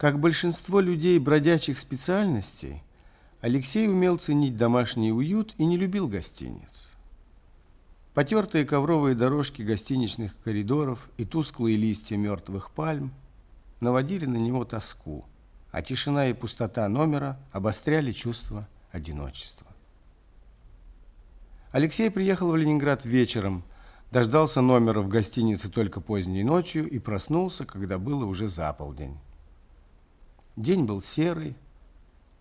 Как большинство людей бродячих специальностей, Алексей умел ценить домашний уют и не любил гостиниц. Потертые ковровые дорожки гостиничных коридоров и тусклые листья мертвых пальм наводили на него тоску, а тишина и пустота номера обостряли чувство одиночества. Алексей приехал в Ленинград вечером, дождался номера в гостинице только поздней ночью и проснулся, когда было уже за полдень. День был серый,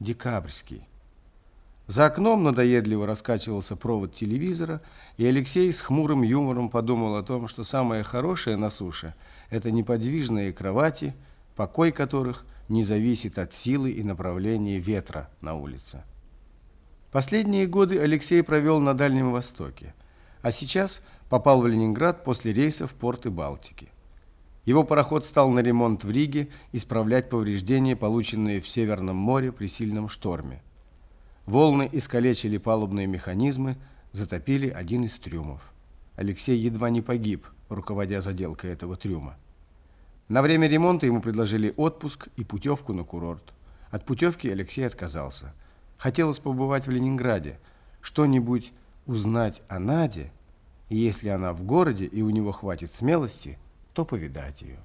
декабрьский. За окном надоедливо раскачивался провод телевизора, и Алексей с хмурым юмором подумал о том, что самое хорошее на суше – это неподвижные кровати, покой которых не зависит от силы и направления ветра на улице. Последние годы Алексей провел на Дальнем Востоке, а сейчас попал в Ленинград после рейса в порты Балтики. Его пароход стал на ремонт в Риге исправлять повреждения, полученные в Северном море при сильном шторме. Волны искалечили палубные механизмы, затопили один из трюмов. Алексей едва не погиб, руководя заделкой этого трюма. На время ремонта ему предложили отпуск и путевку на курорт. От путевки Алексей отказался. Хотелось побывать в Ленинграде, что-нибудь узнать о Наде, и если она в городе и у него хватит смелости, то повидать ее.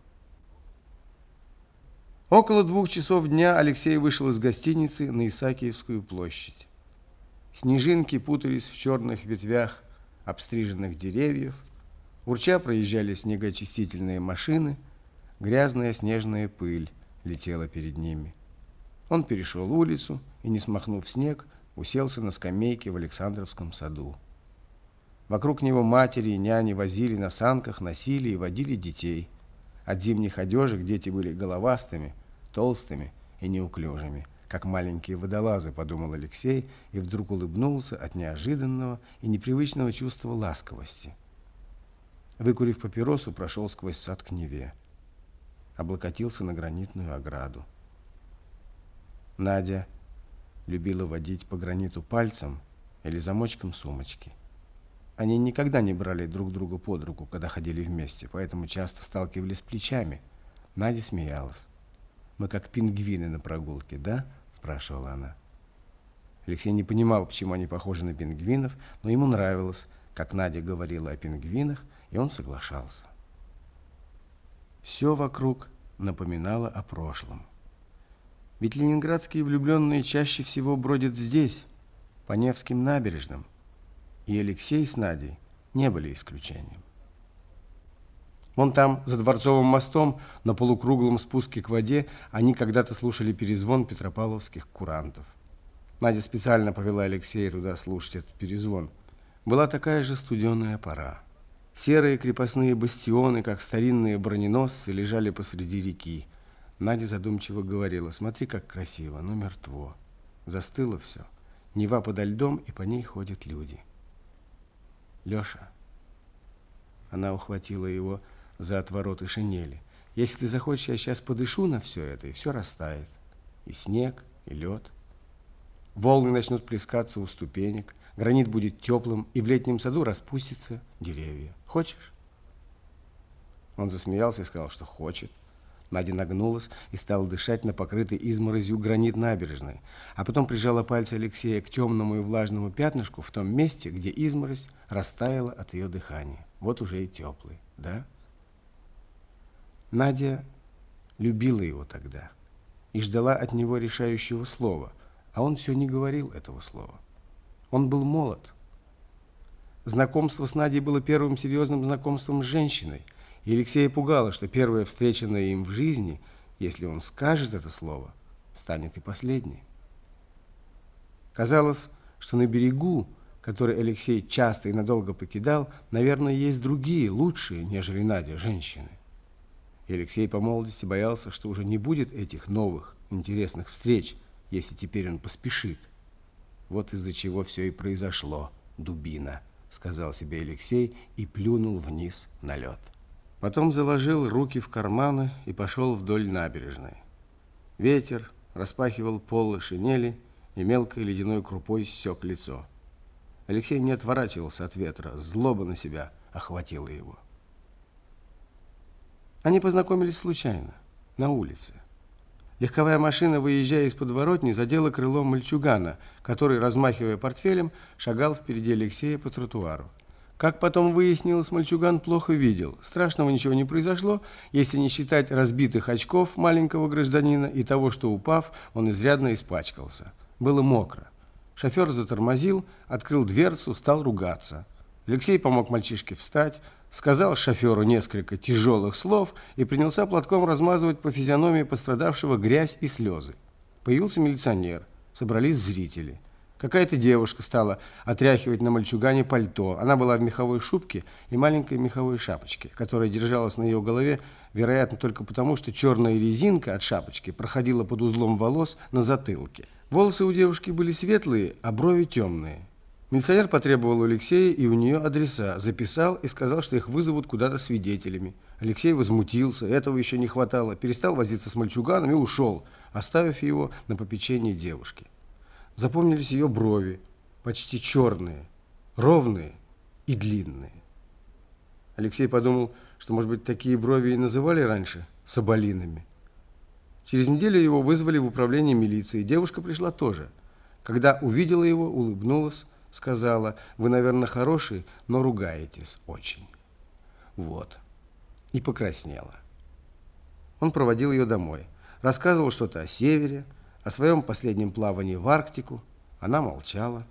Около двух часов дня Алексей вышел из гостиницы на Исаакиевскую площадь. Снежинки путались в черных ветвях обстриженных деревьев, урча проезжали снегоочистительные машины, грязная снежная пыль летела перед ними. Он перешел улицу и, не смахнув снег, уселся на скамейке в Александровском саду. Вокруг него матери и няни возили на санках, носили и водили детей. От зимних одежек дети были головастыми – толстыми и неуклюжими, как маленькие водолазы, подумал Алексей и вдруг улыбнулся от неожиданного и непривычного чувства ласковости. Выкурив папиросу, прошел сквозь сад к Неве. Облокотился на гранитную ограду. Надя любила водить по граниту пальцем или замочком сумочки. Они никогда не брали друг друга под руку, когда ходили вместе, поэтому часто сталкивались плечами. Надя смеялась. Мы как пингвины на прогулке, да?» – спрашивала она. Алексей не понимал, почему они похожи на пингвинов, но ему нравилось, как Надя говорила о пингвинах, и он соглашался. Все вокруг напоминало о прошлом. Ведь ленинградские влюбленные чаще всего бродят здесь, по Невским набережным, и Алексей с Надей не были исключением. Вон там, за Дворцовым мостом, на полукруглом спуске к воде, они когда-то слушали перезвон петропавловских курантов. Надя специально повела Алексея туда слушать этот перезвон. Была такая же студеная пора. Серые крепостные бастионы, как старинные броненосцы, лежали посреди реки. Надя задумчиво говорила, смотри, как красиво, но мертво. Застыло все. Нева подо льдом, и по ней ходят люди. Леша. Она ухватила его за отвороты шинели. Если ты захочешь, я сейчас подышу на все это, и все растает. И снег, и лед. Волны начнут плескаться у ступенек, гранит будет теплым, и в летнем саду распустятся деревья. Хочешь? Он засмеялся и сказал, что хочет. Надя нагнулась и стала дышать на покрытой изморозью гранит набережной, а потом прижала пальцы Алексея к темному и влажному пятнышку в том месте, где изморозь растаяла от ее дыхания. Вот уже и теплый, да? Надя любила его тогда и ждала от него решающего слова, а он все не говорил этого слова. Он был молод. Знакомство с Надей было первым серьезным знакомством с женщиной, и Алексея пугало, что первая встреченная им в жизни, если он скажет это слово, станет и последней. Казалось, что на берегу, который Алексей часто и надолго покидал, наверное, есть другие, лучшие, нежели Надя, женщины. И Алексей по молодости боялся, что уже не будет этих новых, интересных встреч, если теперь он поспешит. Вот из-за чего все и произошло, дубина, сказал себе Алексей и плюнул вниз на лед. Потом заложил руки в карманы и пошел вдоль набережной. Ветер распахивал полы шинели и мелкой ледяной крупой ссек лицо. Алексей не отворачивался от ветра, злоба на себя охватила его. Они познакомились случайно, на улице. Легковая машина, выезжая из подворотни, задела крылом мальчугана, который, размахивая портфелем, шагал впереди Алексея по тротуару. Как потом выяснилось, мальчуган плохо видел. Страшного ничего не произошло, если не считать разбитых очков маленького гражданина и того, что, упав, он изрядно испачкался. Было мокро. Шофер затормозил, открыл дверцу, стал ругаться. Алексей помог мальчишке встать, сказал шоферу несколько тяжелых слов и принялся платком размазывать по физиономии пострадавшего грязь и слезы. Появился милиционер, собрались зрители. Какая-то девушка стала отряхивать на мальчугане пальто. Она была в меховой шубке и маленькой меховой шапочке, которая держалась на ее голове, вероятно, только потому, что черная резинка от шапочки проходила под узлом волос на затылке. Волосы у девушки были светлые, а брови темные. Милиционер потребовал у Алексея и у нее адреса, записал и сказал, что их вызовут куда-то свидетелями. Алексей возмутился, этого еще не хватало, перестал возиться с мальчуганом и ушел, оставив его на попечении девушки. Запомнились ее брови, почти черные, ровные и длинные. Алексей подумал, что, может быть, такие брови и называли раньше соболинами. Через неделю его вызвали в управление милиции. Девушка пришла тоже. Когда увидела его, улыбнулась, сказала, «Вы, наверное, хороший, но ругаетесь очень». Вот. И покраснела. Он проводил ее домой. Рассказывал что-то о севере, о своем последнем плавании в Арктику. Она молчала.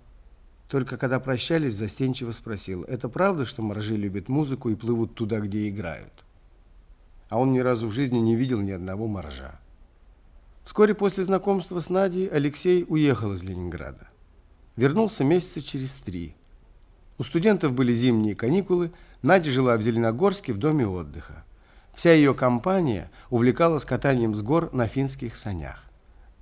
Только когда прощались, застенчиво спросил, «Это правда, что моржи любят музыку и плывут туда, где играют?» А он ни разу в жизни не видел ни одного моржа. Вскоре после знакомства с Надей Алексей уехал из Ленинграда. Вернулся месяца через три. У студентов были зимние каникулы, Надя жила в Зеленогорске в доме отдыха. Вся ее компания увлекалась катанием с гор на финских санях.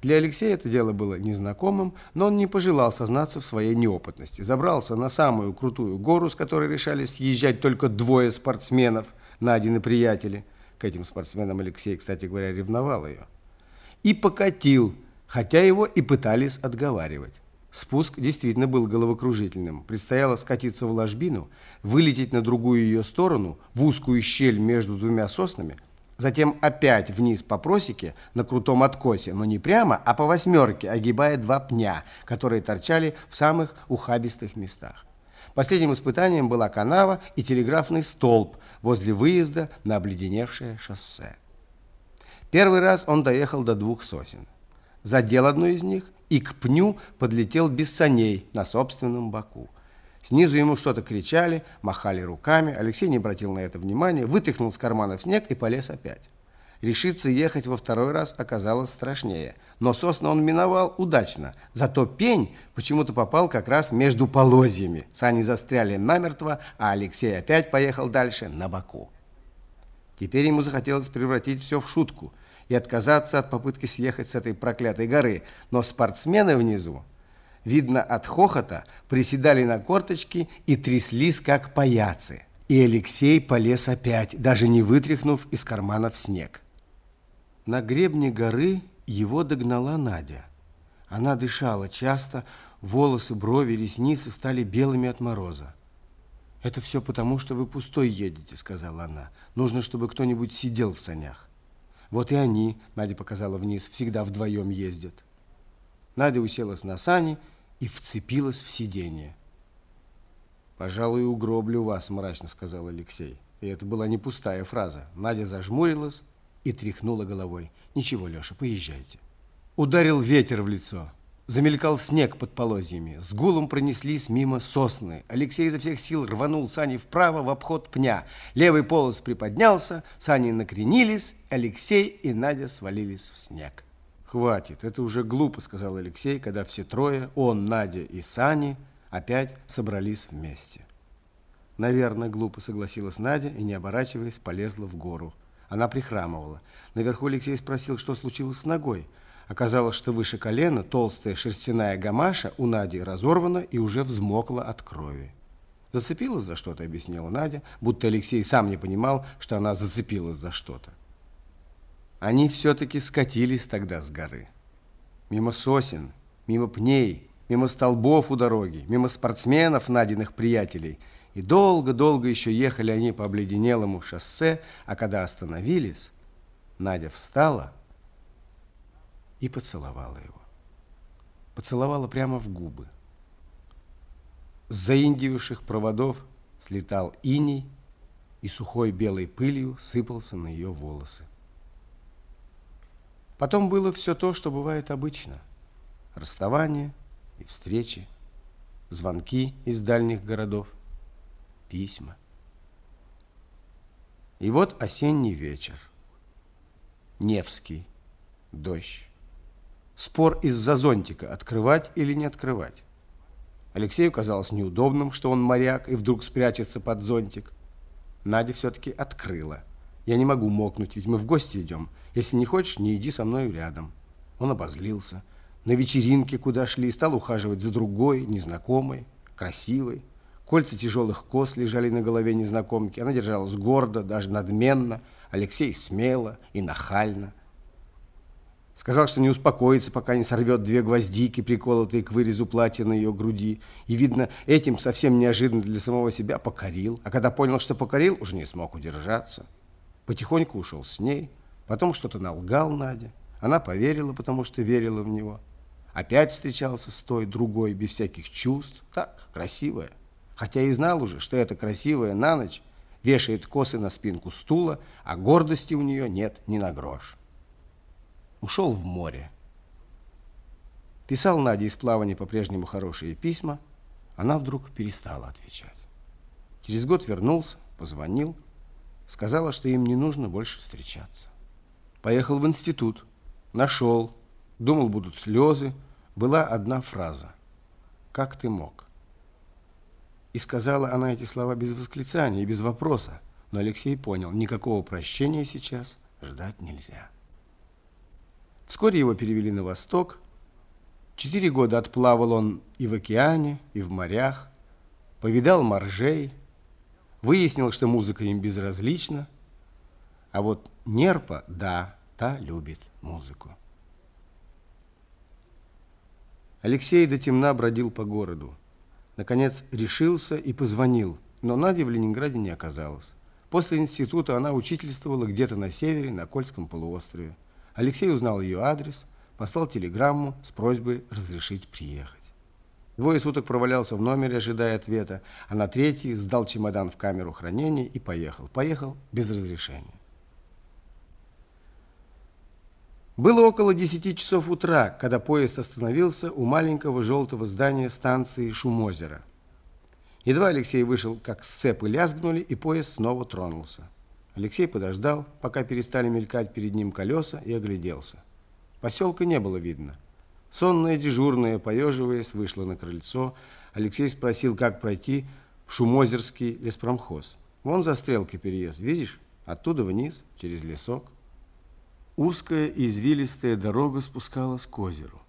Для Алексея это дело было незнакомым, но он не пожелал сознаться в своей неопытности. Забрался на самую крутую гору, с которой решали съезжать только двое спортсменов, Надины приятели. К этим спортсменам Алексей, кстати говоря, ревновал ее и покатил, хотя его и пытались отговаривать. Спуск действительно был головокружительным. Предстояло скатиться в ложбину, вылететь на другую ее сторону, в узкую щель между двумя соснами, затем опять вниз по просеке на крутом откосе, но не прямо, а по восьмерке, огибая два пня, которые торчали в самых ухабистых местах. Последним испытанием была канава и телеграфный столб возле выезда на обледеневшее шоссе. Первый раз он доехал до двух сосен. Задел одну из них и к пню подлетел без саней на собственном боку. Снизу ему что-то кричали, махали руками. Алексей не обратил на это внимания, вытряхнул с кармана в снег и полез опять. Решиться ехать во второй раз оказалось страшнее. Но сосны он миновал удачно. Зато пень почему-то попал как раз между полозьями. Сани застряли намертво, а Алексей опять поехал дальше на боку. Теперь ему захотелось превратить все в шутку – и отказаться от попытки съехать с этой проклятой горы. Но спортсмены внизу, видно от хохота, приседали на корточки и тряслись, как паяцы. И Алексей полез опять, даже не вытряхнув из карманов снег. На гребне горы его догнала Надя. Она дышала часто, волосы, брови, ресницы стали белыми от мороза. «Это все потому, что вы пустой едете», — сказала она. «Нужно, чтобы кто-нибудь сидел в санях». Вот и они, Надя показала вниз, всегда вдвоем ездят. Надя уселась на сани и вцепилась в сиденье. «Пожалуй, угроблю вас», – мрачно сказал Алексей. И это была не пустая фраза. Надя зажмурилась и тряхнула головой. «Ничего, Леша, поезжайте». Ударил ветер в лицо. Замелькал снег под полозьями. С гулом пронеслись мимо сосны. Алексей изо всех сил рванул сани вправо в обход пня. Левый полос приподнялся, сани накренились, Алексей и Надя свалились в снег. «Хватит, это уже глупо», — сказал Алексей, когда все трое, он, Надя и Сани, опять собрались вместе. «Наверное, глупо», — согласилась Надя и, не оборачиваясь, полезла в гору. Она прихрамывала. Наверху Алексей спросил, что случилось с ногой. Оказалось, что выше колена толстая шерстяная гамаша у Нади разорвана и уже взмокла от крови. Зацепилась за что-то, объяснила Надя, будто Алексей сам не понимал, что она зацепилась за что-то. Они все-таки скатились тогда с горы. Мимо сосен, мимо пней, мимо столбов у дороги, мимо спортсменов, Надиных приятелей. И долго-долго еще ехали они по обледенелому шоссе, а когда остановились, Надя встала – и поцеловала его. Поцеловала прямо в губы. С заиндививших проводов слетал иней и сухой белой пылью сыпался на ее волосы. Потом было все то, что бывает обычно. Расставание и встречи, звонки из дальних городов, письма. И вот осенний вечер. Невский. Дождь. Спор из-за зонтика, открывать или не открывать. Алексею казалось неудобным, что он моряк и вдруг спрячется под зонтик. Надя все-таки открыла. Я не могу мокнуть, ведь мы в гости идем. Если не хочешь, не иди со мной рядом. Он обозлился. На вечеринке, куда шли, стал ухаживать за другой, незнакомой, красивой. Кольца тяжелых кос лежали на голове незнакомки. Она держалась гордо, даже надменно. Алексей смело и нахально. Сказал, что не успокоится, пока не сорвет две гвоздики, приколотые к вырезу платья на ее груди. И, видно, этим совсем неожиданно для самого себя покорил. А когда понял, что покорил, уже не смог удержаться. Потихоньку ушел с ней. Потом что-то налгал Надя. Она поверила, потому что верила в него. Опять встречался с той, другой, без всяких чувств. Так, красивая хотя и знал уже, что эта красивая на ночь вешает косы на спинку стула, а гордости у нее нет ни на грош. Ушел в море. Писал Наде из плавания по-прежнему хорошие письма, она вдруг перестала отвечать. Через год вернулся, позвонил, сказала, что им не нужно больше встречаться. Поехал в институт, нашел, думал, будут слезы, была одна фраза. «Как ты мог?» И сказала она эти слова без восклицания и без вопроса. Но Алексей понял, никакого прощения сейчас ждать нельзя. Вскоре его перевели на восток. Четыре года отплавал он и в океане, и в морях, повидал моржей, выяснил, что музыка им безразлична, а вот нерпа, да, та любит музыку. Алексей до темна бродил по городу. Наконец решился и позвонил, но Нади в Ленинграде не оказалось. После института она учительствовала где-то на севере, на Кольском полуострове. Алексей узнал ее адрес, послал телеграмму с просьбой разрешить приехать. Двое суток провалялся в номере, ожидая ответа, а на третий сдал чемодан в камеру хранения и поехал. Поехал без разрешения. Было около 10 часов утра, когда поезд остановился у маленького желтого здания станции Шумозера. Едва Алексей вышел, как сцепы лязгнули, и поезд снова тронулся. Алексей подождал, пока перестали мелькать перед ним колеса, и огляделся. Поселка не было видно. Сонная дежурная, поеживаясь, вышла на крыльцо. Алексей спросил, как пройти в Шумозерский леспромхоз. Вон за стрелкой переезд, видишь? Оттуда вниз, через лесок. Узкая извилистая дорога спускалась к озеру.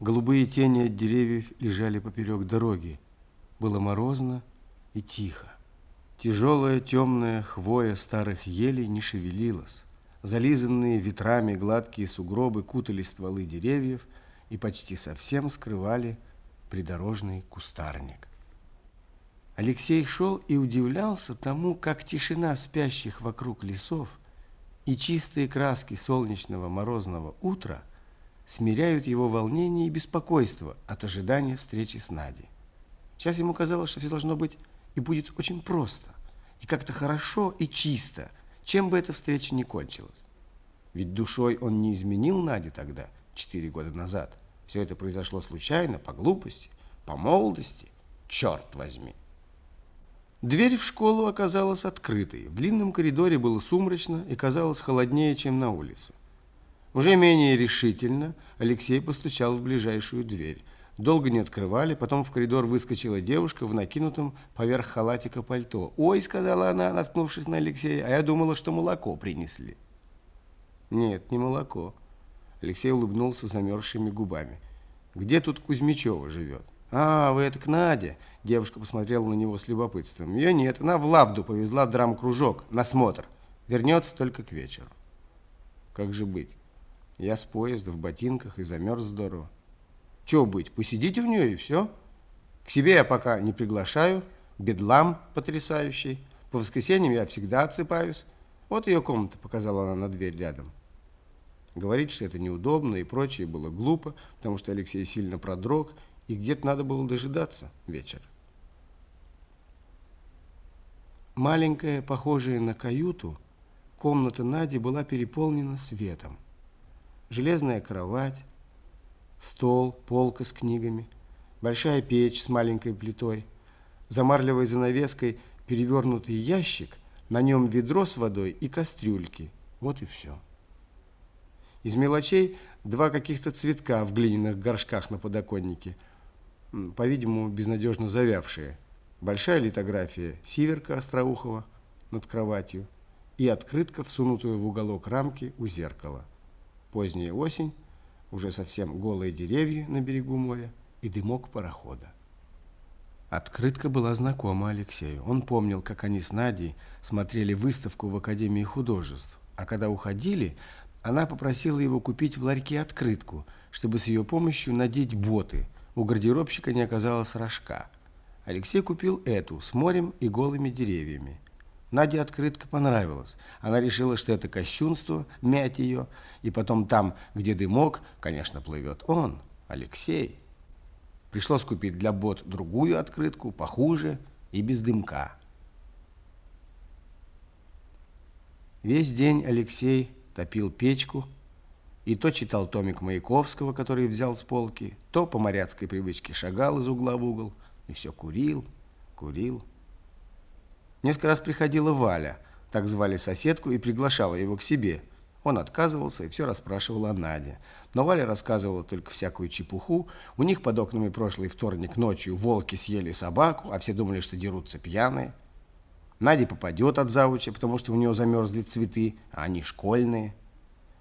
Голубые тени от деревьев лежали поперек дороги. Было морозно и тихо. Тяжелая темная хвоя старых елей не шевелилась. Зализанные ветрами гладкие сугробы кутали стволы деревьев и почти совсем скрывали придорожный кустарник. Алексей шел и удивлялся тому, как тишина спящих вокруг лесов – и чистые краски солнечного морозного утра смиряют его волнение и беспокойство от ожидания встречи с Надей. Сейчас ему казалось, что все должно быть и будет очень просто, и как-то хорошо и чисто, чем бы эта встреча ни кончилась. Ведь душой он не изменил Наде тогда, четыре года назад. Все это произошло случайно, по глупости, по молодости, черт возьми. Дверь в школу оказалась открытой. В длинном коридоре было сумрачно и казалось холоднее, чем на улице. Уже менее решительно Алексей постучал в ближайшую дверь. Долго не открывали, потом в коридор выскочила девушка в накинутом поверх халатика пальто. «Ой», — сказала она, наткнувшись на Алексея, — «а я думала, что молоко принесли». «Нет, не молоко». Алексей улыбнулся замерзшими губами. «Где тут Кузьмичева живет?» «А, вы это к Наде?» Девушка посмотрела на него с любопытством. Ее нет, она в Лавду повезла драм-кружок на смотр. Вернется только к вечеру. Как же быть? Я с поезда в ботинках и замерз здорово. Че быть, посидите у нее и все. К себе я пока не приглашаю. Бедлам потрясающий. По воскресеньям я всегда отсыпаюсь. Вот ее комната, показала она на дверь рядом. Говорит, что это неудобно и прочее было глупо, потому что Алексей сильно продрог, и где-то надо было дожидаться вечер. Маленькая, похожая на каюту, комната Нади была переполнена светом. Железная кровать, стол, полка с книгами, большая печь с маленькой плитой, за марлевой занавеской перевернутый ящик, на нем ведро с водой и кастрюльки. Вот и все. Из мелочей два каких-то цветка в глиняных горшках на подоконнике, по-видимому, безнадежно завявшие. Большая литография Сиверка Остроухова над кроватью и открытка, всунутая в уголок рамки у зеркала. Поздняя осень, уже совсем голые деревья на берегу моря и дымок парохода. Открытка была знакома Алексею. Он помнил, как они с Надей смотрели выставку в Академии художеств, а когда уходили, она попросила его купить в ларьке открытку, чтобы с ее помощью надеть боты. У гардеробщика не оказалось рожка. Алексей купил эту с морем и голыми деревьями. Наде открытка понравилась. Она решила, что это кощунство, мять ее, и потом там, где дымок, конечно, плывет он, Алексей. Пришлось купить для бот другую открытку, похуже и без дымка. Весь день Алексей топил печку и то читал томик Маяковского, который взял с полки, то по моряцкой привычке шагал из угла в угол и все курил, курил. Несколько раз приходила Валя, так звали соседку, и приглашала его к себе. Он отказывался и все расспрашивал о Наде. Но Валя рассказывала только всякую чепуху. У них под окнами прошлый вторник ночью волки съели собаку, а все думали, что дерутся пьяные. Надя попадет от завуча, потому что у нее замерзли цветы, а они школьные.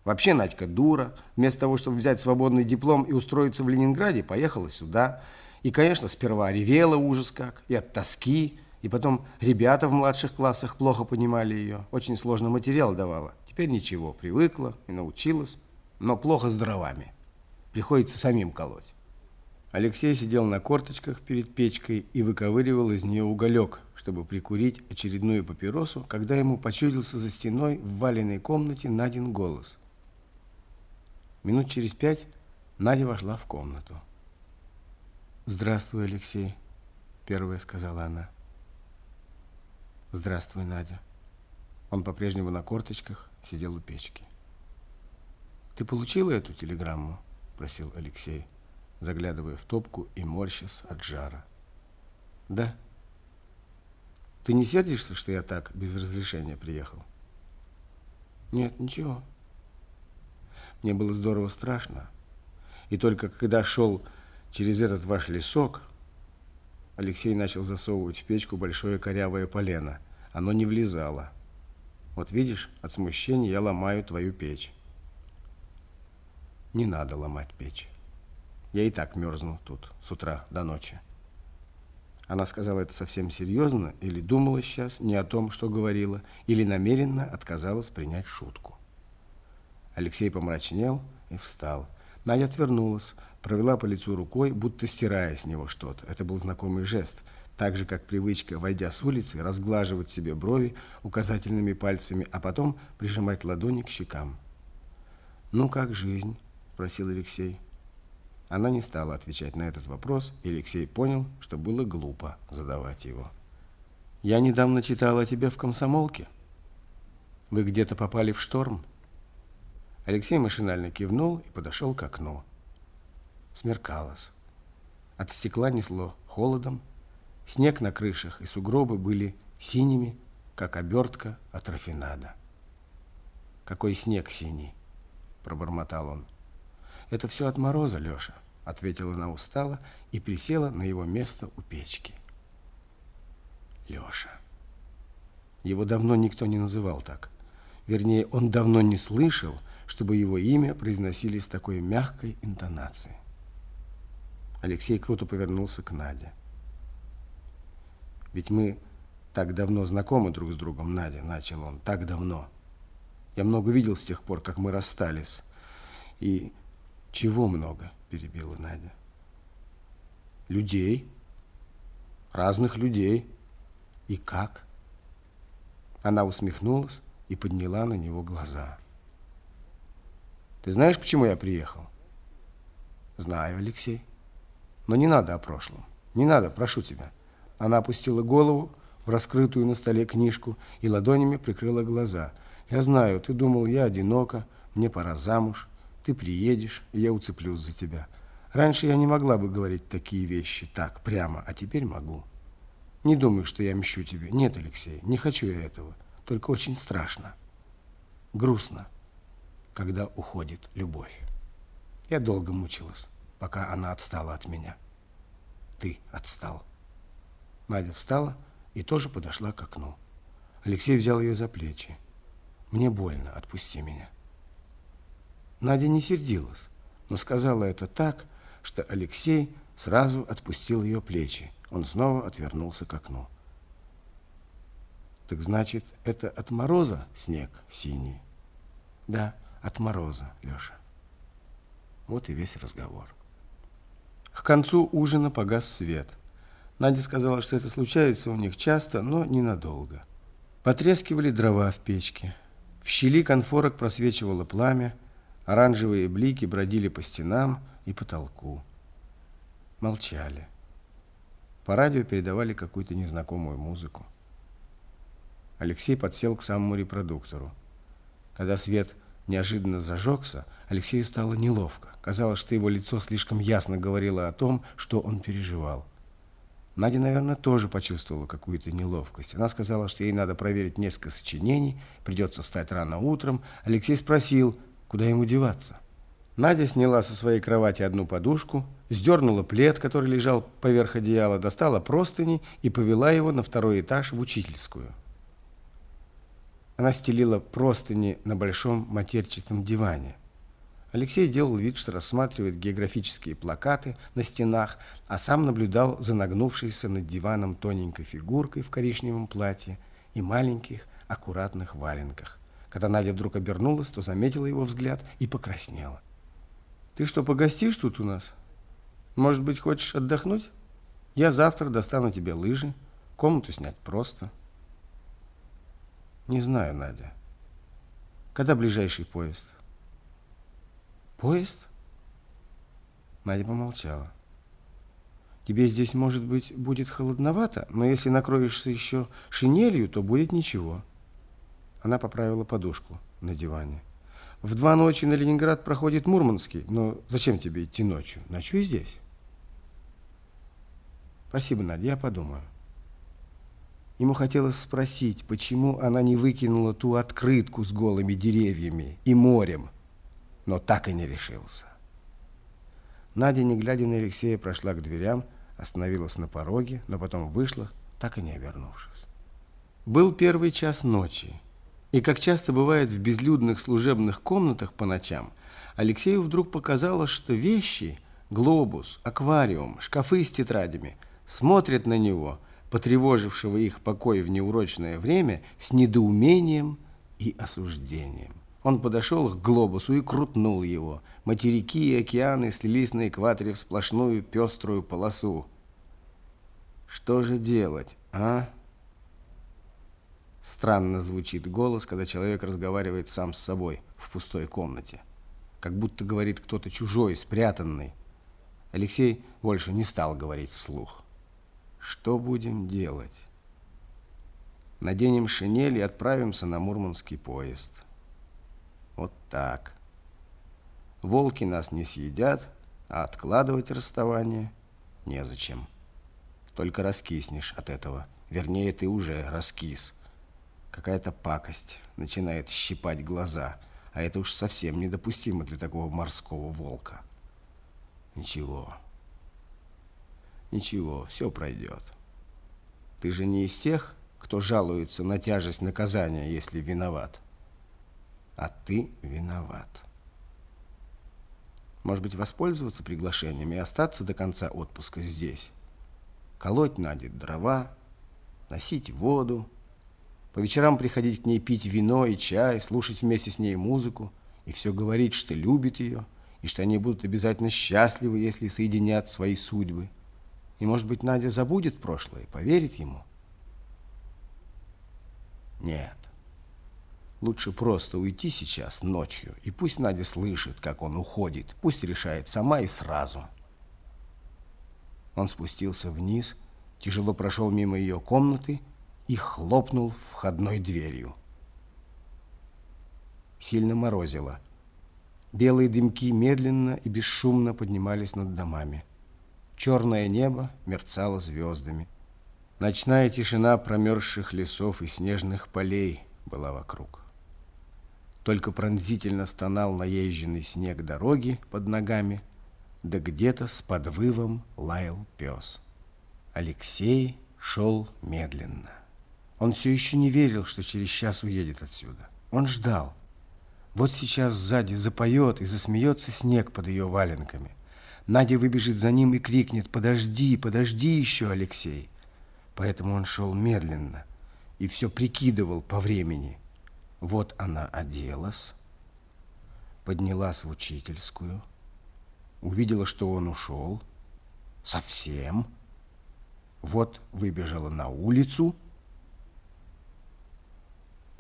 Вообще Надька дура. Вместо того, чтобы взять свободный диплом и устроиться в Ленинграде, поехала сюда. И, конечно, сперва ревела ужас как, и от тоски, и потом ребята в младших классах плохо понимали ее, очень сложный материал давала. Теперь ничего, привыкла и научилась, но плохо с дровами. Приходится самим колоть. Алексей сидел на корточках перед печкой и выковыривал из нее уголек, чтобы прикурить очередную папиросу, когда ему почудился за стеной в валенной комнате Надин голос. Минут через пять Надя вошла в комнату. «Здравствуй, Алексей», — первая сказала она. «Здравствуй, Надя». Он по-прежнему на корточках сидел у печки. «Ты получила эту телеграмму?» — просил Алексей заглядывая в топку и морщась от жара. «Да». «Ты не сердишься, что я так без разрешения приехал?» «Нет, ничего». Мне было здорово страшно. И только когда шел через этот ваш лесок, Алексей начал засовывать в печку большое корявое полено. Оно не влезало. Вот видишь, от смущения я ломаю твою печь. Не надо ломать печь. Я и так мерзну тут с утра до ночи. Она сказала это совсем серьезно или думала сейчас не о том, что говорила, или намеренно отказалась принять шутку. Алексей помрачнел и встал. Надя отвернулась, провела по лицу рукой, будто стирая с него что-то. Это был знакомый жест, так же, как привычка, войдя с улицы, разглаживать себе брови указательными пальцами, а потом прижимать ладони к щекам. «Ну, как жизнь?» – спросил Алексей. Она не стала отвечать на этот вопрос, и Алексей понял, что было глупо задавать его. «Я недавно читала о тебе в комсомолке. Вы где-то попали в шторм?» Алексей машинально кивнул и подошел к окну. Смеркалось. От стекла несло холодом. Снег на крышах и сугробы были синими, как обертка от рафинада. «Какой снег синий!» – пробормотал он. «Это все от мороза, Леша», — ответила она устало и присела на его место у печки. Леша. Его давно никто не называл так. Вернее, он давно не слышал, чтобы его имя произносили с такой мягкой интонацией. Алексей круто повернулся к Наде. «Ведь мы так давно знакомы друг с другом, Надя», — начал он, — «так давно. Я много видел с тех пор, как мы расстались. И чего много, перебила Надя. Людей. Разных людей. И как? Она усмехнулась и подняла на него глаза. Ты знаешь, почему я приехал? Знаю, Алексей. Но не надо о прошлом. Не надо, прошу тебя. Она опустила голову в раскрытую на столе книжку и ладонями прикрыла глаза. Я знаю, ты думал, я одинока, мне пора замуж. Ты приедешь, и я уцеплюсь за тебя. Раньше я не могла бы говорить такие вещи так, прямо, а теперь могу. Не думай, что я мщу тебе. Нет, Алексей, не хочу я этого. Только очень страшно. Грустно, когда уходит любовь. Я долго мучилась, пока она отстала от меня. Ты отстал. Надя встала и тоже подошла к окну. Алексей взял ее за плечи. «Мне больно, отпусти меня». Надя не сердилась, но сказала это так, что Алексей сразу отпустил ее плечи. Он снова отвернулся к окну. Так значит, это от мороза снег синий? Да, от мороза, Леша. Вот и весь разговор. К концу ужина погас свет. Надя сказала, что это случается у них часто, но ненадолго. Потрескивали дрова в печке. В щели конфорок просвечивало пламя, оранжевые блики бродили по стенам и потолку. Молчали. По радио передавали какую-то незнакомую музыку. Алексей подсел к самому репродуктору. Когда свет неожиданно зажегся, Алексею стало неловко. Казалось, что его лицо слишком ясно говорило о том, что он переживал. Надя, наверное, тоже почувствовала какую-то неловкость. Она сказала, что ей надо проверить несколько сочинений, придется встать рано утром. Алексей спросил, куда ему деваться. Надя сняла со своей кровати одну подушку, сдернула плед, который лежал поверх одеяла, достала простыни и повела его на второй этаж в учительскую. Она стелила простыни на большом матерчатом диване. Алексей делал вид, что рассматривает географические плакаты на стенах, а сам наблюдал за нагнувшейся над диваном тоненькой фигуркой в коричневом платье и маленьких аккуратных валенках. Когда Надя вдруг обернулась, то заметила его взгляд и покраснела. «Ты что, погостишь тут у нас? Может быть, хочешь отдохнуть? Я завтра достану тебе лыжи, комнату снять просто». Не знаю, Надя. Когда ближайший поезд? Поезд? Надя помолчала. Тебе здесь, может быть, будет холодновато, но если накроешься еще шинелью, то будет ничего. Она поправила подушку на диване. В два ночи на Ленинград проходит Мурманский, но зачем тебе идти ночью? Ночуй здесь. Спасибо, Надя, я подумаю. Ему хотелось спросить, почему она не выкинула ту открытку с голыми деревьями и морем, но так и не решился. Надя, не глядя на Алексея, прошла к дверям, остановилась на пороге, но потом вышла, так и не обернувшись. Был первый час ночи, и, как часто бывает в безлюдных служебных комнатах по ночам, Алексею вдруг показалось, что вещи, глобус, аквариум, шкафы с тетрадями смотрят на него – потревожившего их покой в неурочное время, с недоумением и осуждением. Он подошел к глобусу и крутнул его. Материки и океаны слились на экваторе в сплошную пеструю полосу. Что же делать, а? Странно звучит голос, когда человек разговаривает сам с собой в пустой комнате. Как будто говорит кто-то чужой, спрятанный. Алексей больше не стал говорить вслух. Что будем делать? Наденем шинель и отправимся на мурманский поезд. Вот так. Волки нас не съедят, а откладывать расставание незачем. Только раскиснешь от этого. Вернее, ты уже раскис. Какая-то пакость начинает щипать глаза, а это уж совсем недопустимо для такого морского волка. Ничего. Ничего, все пройдет. Ты же не из тех, кто жалуется на тяжесть наказания, если виноват. А ты виноват. Может быть, воспользоваться приглашением и остаться до конца отпуска здесь. Колоть Наде дрова, носить воду, по вечерам приходить к ней пить вино и чай, слушать вместе с ней музыку и все говорить, что любит ее, и что они будут обязательно счастливы, если соединят свои судьбы. И, может быть, Надя забудет прошлое, поверит ему? Нет. Лучше просто уйти сейчас ночью, и пусть Надя слышит, как он уходит. Пусть решает сама и сразу. Он спустился вниз, тяжело прошел мимо ее комнаты и хлопнул входной дверью. Сильно морозило. Белые дымки медленно и бесшумно поднимались над домами. Черное небо мерцало звездами. Ночная тишина промерзших лесов и снежных полей была вокруг. Только пронзительно стонал наезженный снег дороги под ногами, да где-то с подвывом лаял пес. Алексей шел медленно. Он все еще не верил, что через час уедет отсюда. Он ждал. Вот сейчас сзади запоет и засмеется снег под ее валенками. Надя выбежит за ним и крикнет «Подожди, подожди еще, Алексей!» Поэтому он шел медленно и все прикидывал по времени. Вот она оделась, поднялась в учительскую, увидела, что он ушел, совсем. Вот выбежала на улицу.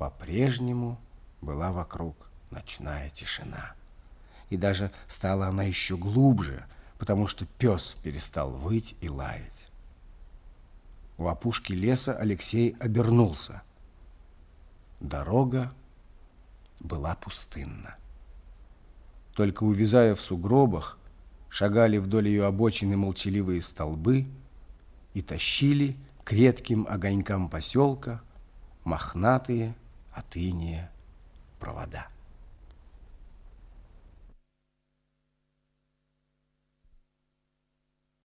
По-прежнему была вокруг ночная тишина. И даже стала она еще глубже, потому что пес перестал выть и лаять. У опушки леса Алексей обернулся. Дорога была пустынна. Только увязая в сугробах, шагали вдоль ее обочины молчаливые столбы и тащили к редким огонькам поселка мохнатые от иния провода.